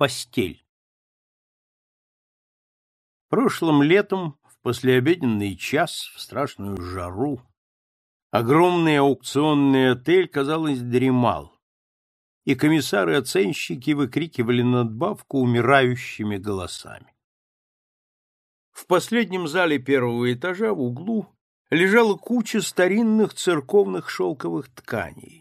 Постель. Прошлым летом, в послеобеденный час, в страшную жару, огромный аукционный отель, казалось, дремал, и комиссары-оценщики выкрикивали надбавку умирающими голосами. В последнем зале первого этажа в углу лежала куча старинных церковных шелковых тканей.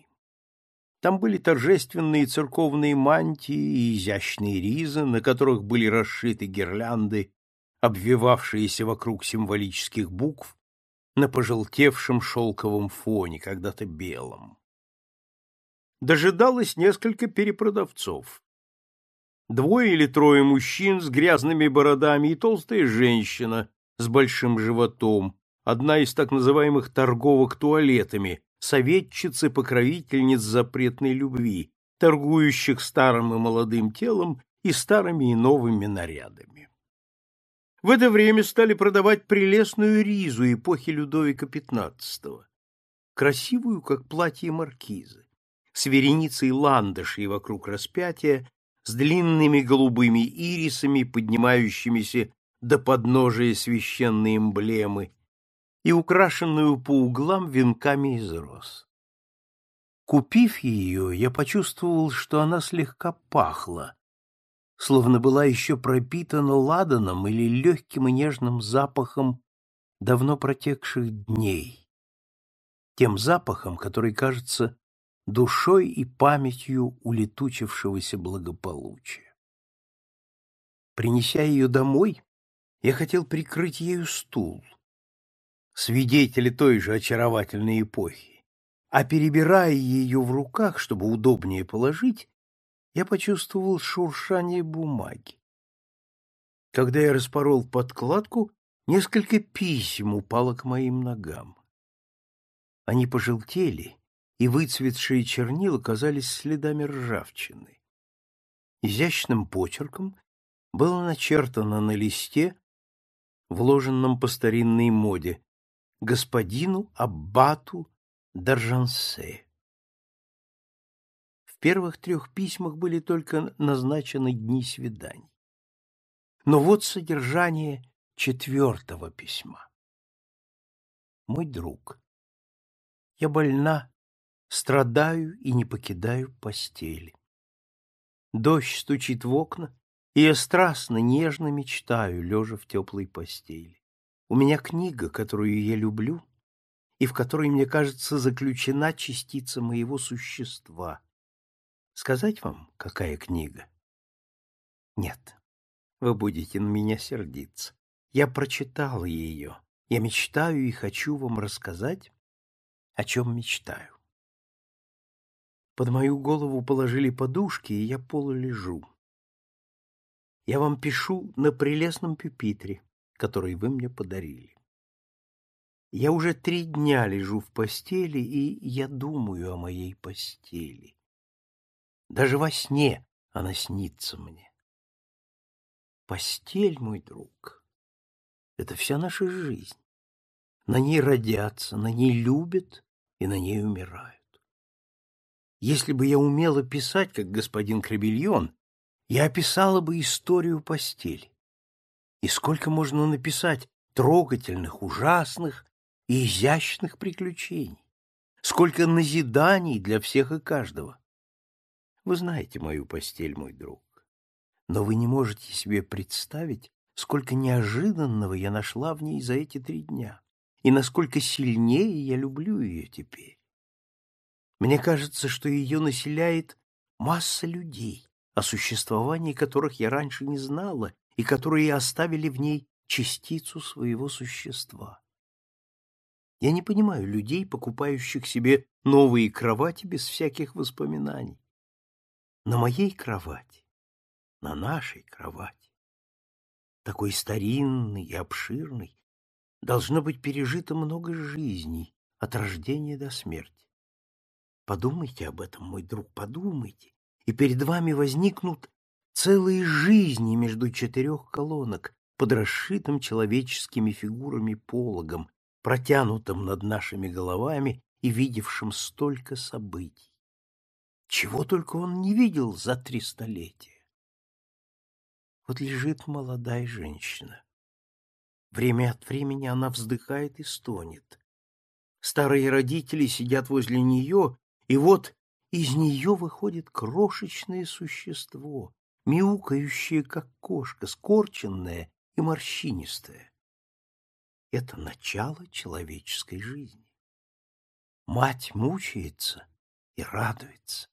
Там были торжественные церковные мантии и изящные ризы, на которых были расшиты гирлянды, обвивавшиеся вокруг символических букв на пожелтевшем шелковом фоне, когда-то белом. Дожидалось несколько перепродавцов. Двое или трое мужчин с грязными бородами и толстая женщина с большим животом, одна из так называемых торговок туалетами, советчицы, покровительниц запретной любви, торгующих старым и молодым телом и старыми и новыми нарядами. В это время стали продавать прелестную ризу эпохи Людовика XV, красивую, как платье маркизы, с вереницей ландышей вокруг распятия, с длинными голубыми ирисами, поднимающимися до подножия священной эмблемы, и украшенную по углам венками из роз. Купив ее, я почувствовал, что она слегка пахла, словно была еще пропитана ладаном или легким и нежным запахом давно протекших дней, тем запахом, который кажется душой и памятью улетучившегося благополучия. Принеся ее домой, я хотел прикрыть ею стул, свидетели той же очаровательной эпохи, а перебирая ее в руках, чтобы удобнее положить, я почувствовал шуршание бумаги. Когда я распорол подкладку, несколько писем упало к моим ногам. Они пожелтели, и выцветшие чернила казались следами ржавчины. Изящным почерком было начертано на листе, вложенном по старинной моде, господину Аббату Даржансе. В первых трех письмах были только назначены дни свиданий. Но вот содержание четвертого письма. Мой друг, я больна, страдаю и не покидаю постели. Дождь стучит в окна, и я страстно, нежно мечтаю, лежа в теплой постели. У меня книга, которую я люблю, и в которой, мне кажется, заключена частица моего существа. Сказать вам, какая книга? Нет, вы будете на меня сердиться. Я прочитал ее. Я мечтаю и хочу вам рассказать, о чем мечтаю. Под мою голову положили подушки, и я полулежу. Я вам пишу на прелестном пюпитре, который вы мне подарили. Я уже три дня лежу в постели, и я думаю о моей постели. Даже во сне она снится мне. Постель, мой друг, — это вся наша жизнь. На ней родятся, на ней любят и на ней умирают. Если бы я умела писать, как господин Кребельон, я описала бы историю постели. И сколько можно написать трогательных, ужасных и изящных приключений? Сколько назиданий для всех и каждого? Вы знаете мою постель, мой друг. Но вы не можете себе представить, сколько неожиданного я нашла в ней за эти три дня, и насколько сильнее я люблю ее теперь. Мне кажется, что ее населяет масса людей, о существовании которых я раньше не знала и которые оставили в ней частицу своего существа. Я не понимаю людей, покупающих себе новые кровати без всяких воспоминаний. На моей кровати, на нашей кровати, такой старинный и обширный, должно быть пережито много жизней от рождения до смерти. Подумайте об этом, мой друг, подумайте, и перед вами возникнут целые жизни между четырех колонок под расшитым человеческими фигурами пологом, протянутым над нашими головами и видевшим столько событий. Чего только он не видел за три столетия. Вот лежит молодая женщина. Время от времени она вздыхает и стонет. Старые родители сидят возле нее, и вот из нее выходит крошечное существо, мяукающее, как кошка, скорченное и морщинистое. Это начало человеческой жизни. Мать мучается и радуется.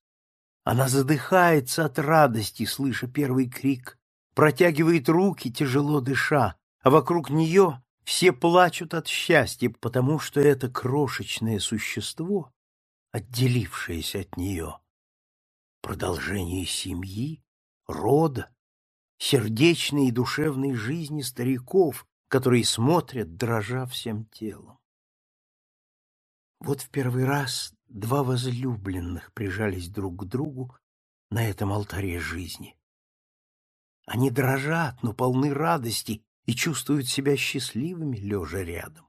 Она задыхается от радости, слыша первый крик, протягивает руки, тяжело дыша, а вокруг нее все плачут от счастья, потому что это крошечное существо, отделившееся от нее, продолжение семьи, рода, сердечной и душевной жизни стариков, которые смотрят, дрожа всем телом. Вот в первый раз два возлюбленных прижались друг к другу на этом алтаре жизни. Они дрожат, но полны радости и чувствуют себя счастливыми, лежа рядом.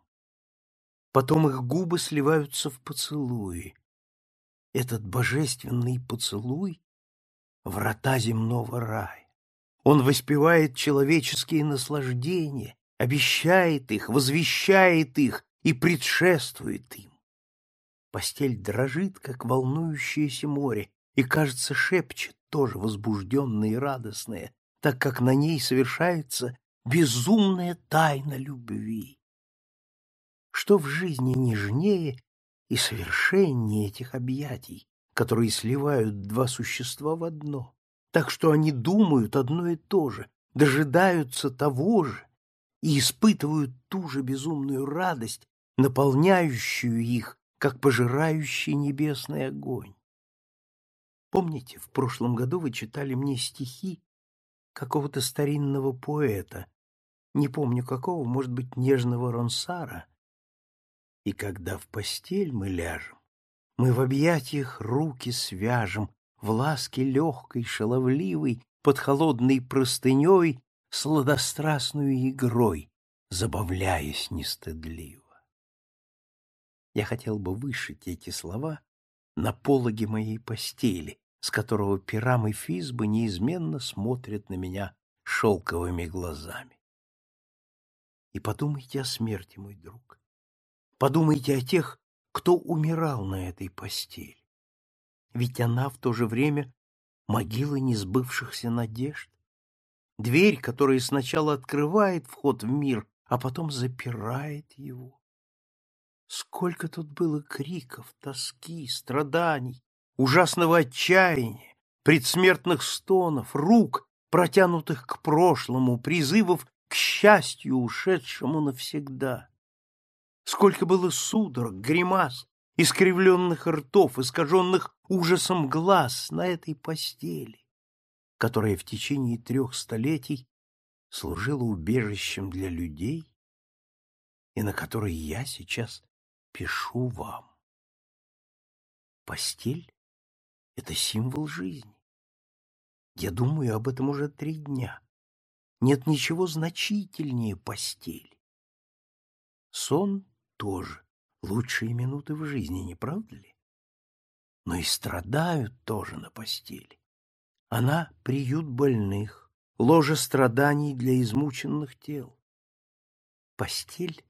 Потом их губы сливаются в поцелуи. Этот божественный поцелуй — врата земного рая. Он воспевает человеческие наслаждения, обещает их, возвещает их и предшествует им. Постель дрожит, как волнующееся море, и, кажется, шепчет, тоже возбужденное и радостное, так как на ней совершается безумная тайна любви. Что в жизни нежнее и совершеннее этих объятий, которые сливают два существа в одно, так что они думают одно и то же, дожидаются того же и испытывают ту же безумную радость, наполняющую их, как пожирающий небесный огонь. Помните, в прошлом году вы читали мне стихи какого-то старинного поэта, не помню какого, может быть, нежного Ронсара. И когда в постель мы ляжем, мы в объятиях руки свяжем, в ласке легкой, шаловливой, под холодной простыней, сладострастную игрой, забавляясь нестыдливо. Я хотел бы вышить эти слова на пологе моей постели, с которого пирам и физбы неизменно смотрят на меня шелковыми глазами. И подумайте о смерти, мой друг. Подумайте о тех, кто умирал на этой постели. Ведь она в то же время могила несбывшихся надежд. Дверь, которая сначала открывает вход в мир, а потом запирает его. Сколько тут было криков, тоски, страданий, ужасного отчаяния, предсмертных стонов, рук, протянутых к прошлому, призывов к счастью, ушедшему навсегда. Сколько было судорог, гримас, искривленных ртов, искаженных ужасом глаз на этой постели, которая в течение трех столетий служила убежищем для людей и на которой я сейчас пишу вам. Постель — это символ жизни. Я думаю об этом уже три дня. Нет ничего значительнее постели. Сон тоже лучшие минуты в жизни, не правда ли? Но и страдают тоже на постели. Она — приют больных, ложе страданий для измученных тел. Постель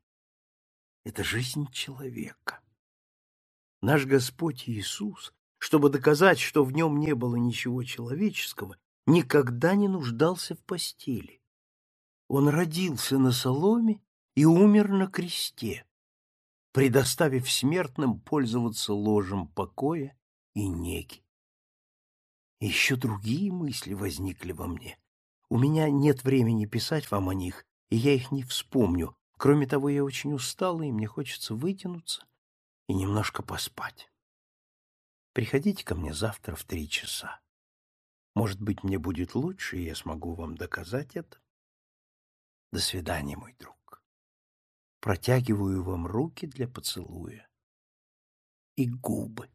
— это жизнь человека. Наш Господь Иисус, чтобы доказать, что в нем не было ничего человеческого, никогда не нуждался в постели. Он родился на соломе и умер на кресте, предоставив смертным пользоваться ложем покоя и неги. Еще другие мысли возникли во мне. У меня нет времени писать вам о них, и я их не вспомню. Кроме того, я очень устала, и мне хочется вытянуться и немножко поспать. Приходите ко мне завтра в три часа. Может быть, мне будет лучше, и я смогу вам доказать это. До свидания, мой друг. Протягиваю вам руки для поцелуя и губы.